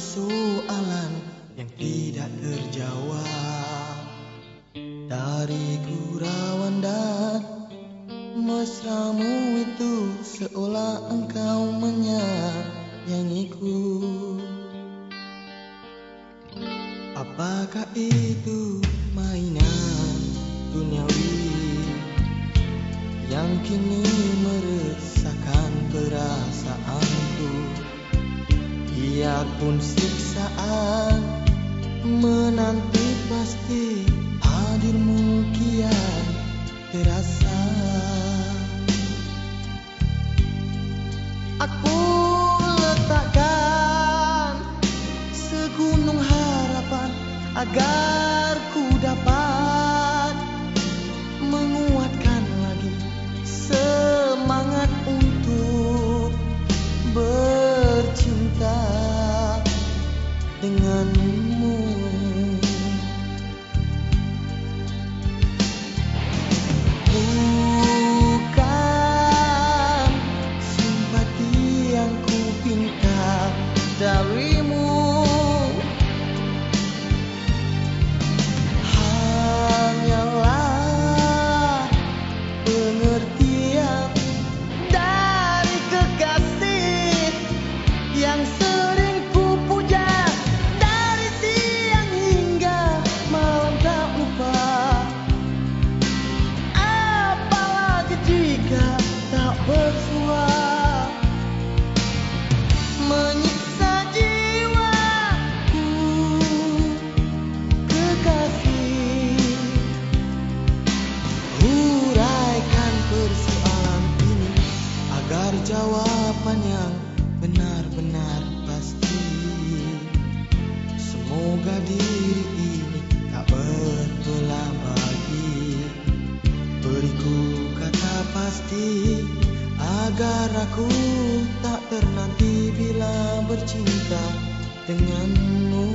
persoalan yang tidak terjawab. Dari gurauan dan mesramu itu Seolah engkau menyayangiku Apakah itu mainan duniawi Yang kini mereka Biarpun siksaan menanti pasti hadirmu kian terasa denganmu. Jawaban yang benar-benar pasti. Semoga diri ini tak berbelah bagi Beriku kata pasti Agar aku tak ternanti bila bercinta denganmu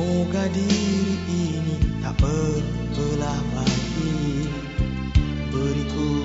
Semoga diri ini tak berbelah lagi. Beriku